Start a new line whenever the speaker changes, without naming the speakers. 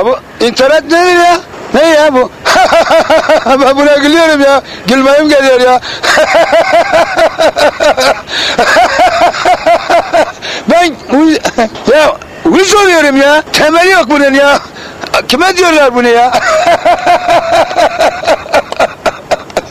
Ya bu internet nedir ya? Ne ya bu? ben buna gülüyorum ya. Gülmeyim geliyor ya. ben ya uyuz oluyorum ya. Temeli yok bunun ya. Kime diyorlar bunu ya?